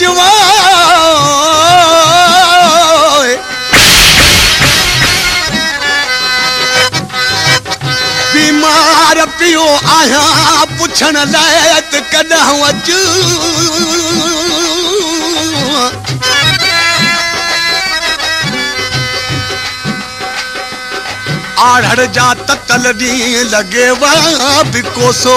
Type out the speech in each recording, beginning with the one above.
बीमार पियो आया पुछण लाइ त जा ततल ॾींहुं लॻेव बि कोसो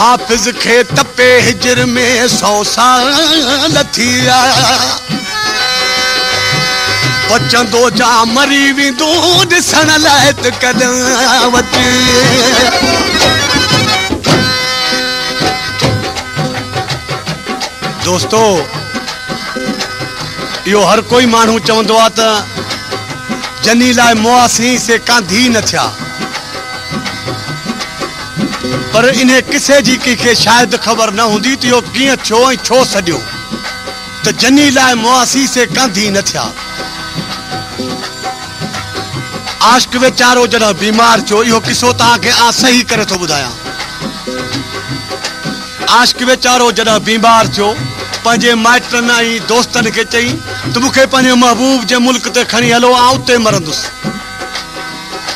दोस्तो इहो हर कोई माण्हू चवंदो आहे त जनी लाइ मुआसी से कांधी न थिया पर इन किसे जी कंहिंखे हूंदी आश्क वीचारो आश्क वीचारो जॾहिं बीमार थियो पंहिंजे माइटनि खे चई त मूंखे पंहिंजे महबूब जे मुल्क ते खणी हलो मरंदुसि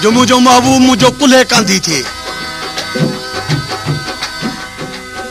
जो मुंहिंजो महबूब मुंहिंजो पुले कंधी थिए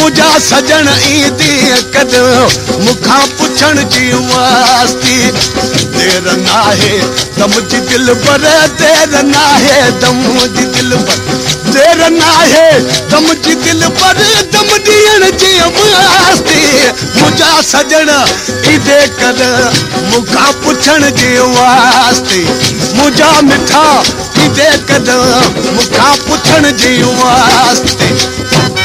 मुझा सजन ईअं कद मुखा पुछण जी वास्ती देर न आहे त मुंहिंजी दिल पर न आहे मुंहिंजा सॼणे मूंखां पुछण जी वास्ती मुझा मिठा थीजे कद मुखा पुछण जी वास्ती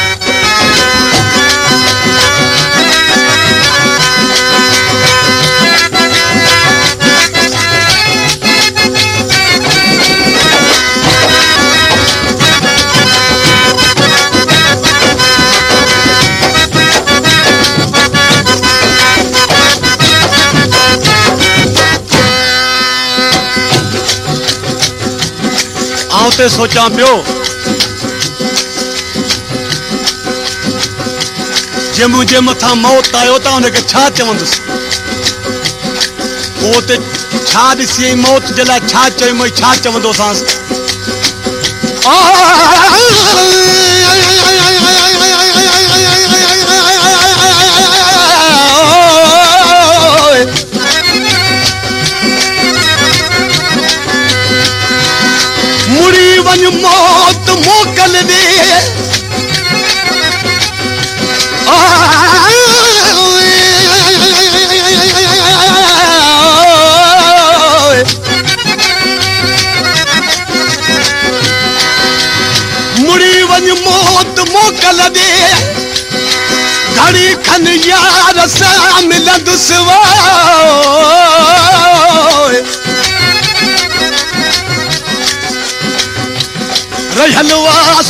उते सोचां पियो जे मुंहिंजे मथां मौत आयो त हुनखे छा चवंदुसि पोइ उते छा ॾिसी मौत जे लाइ छा चयो छा चवंदोसांसि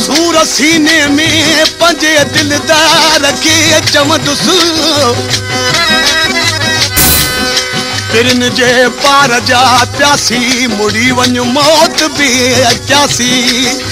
सूर सीने में पंहिंजे दिलदार खे चवंदुसि फिरन जे ॿार जा पियासीं मुड़ी वञ मौत बि अचियासीं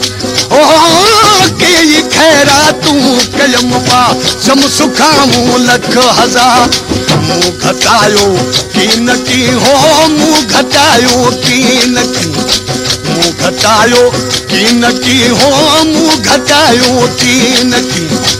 लख हज़ार मूं घटायो की नम घटायो ती नथी मूं घटायो की नमू घटायो ती नथी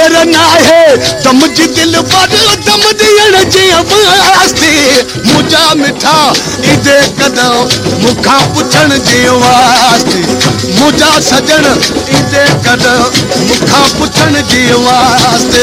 मुंहिंजा मिठा मूंखां पुछण जी आयसि मुंहिंजा सॼण ईंदे कद मूंखां पुछण जी आयसि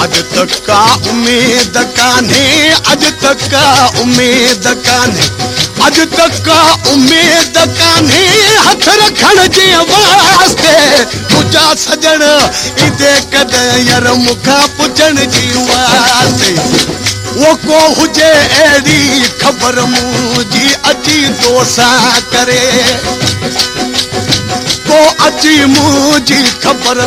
अज तक का उम्मीद कान्हे अज तक का उम्मीद कान्हे अज तक का उम्मीद कान्हे हथ रखण जे वास्ते पुजा सजन इते कद यार मुखा पुजन जी वास्ते वो को हुजे एडी खबर मु अची दोसा करे को अची खबर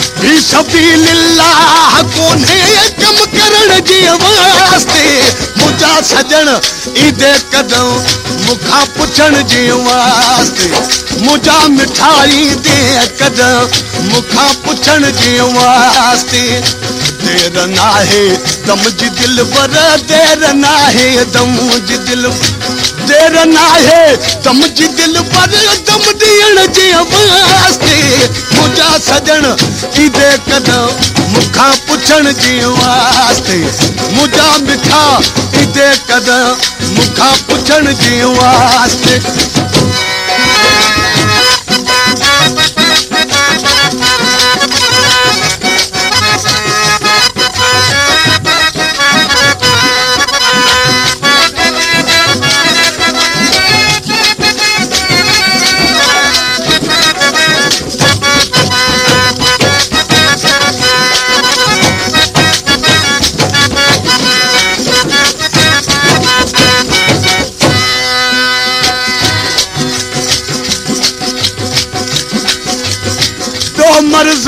هي شپتي لالا کو ني كم کرن جي واسطي مجا سجن ايده قدم مکھا پڇڻ جي واسطي مجا مٺاري دي قدم مکھا پڇڻ جي واسطي دير نه آهي تم جي دل ور دير نه آهي دم مجي دل मुंहिंजा सॼण मूंखां पुछण जी आस्ते मुंहिंजा मिठा ईदे कद मुखा पुछण जी आस्ते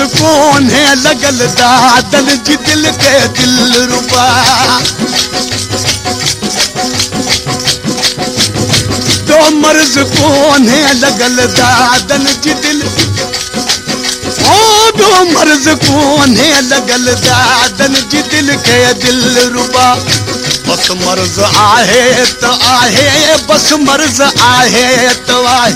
تكون هي لقل دعت الجد لقيت الرباع دوم رزقون هي لقل دعت الجد دوم رزقون هي لقل دعت الجد دل ربا بس مرز آهي تو آهي بس مرز آهي تو آهي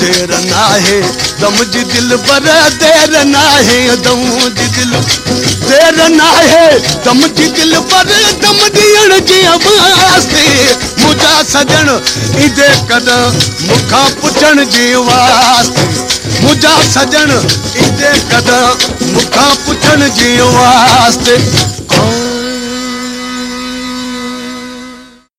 देर ना है दम जी दिल पर देर ना है दम जी दिल देर ना है दम जी दिल पर दम दियण जी आस्ते मुजा सजन इदे कद मुखा पुछण जी वास्ते मुजा सजन इदे कद मुखा पुछण जी वास्ते कौन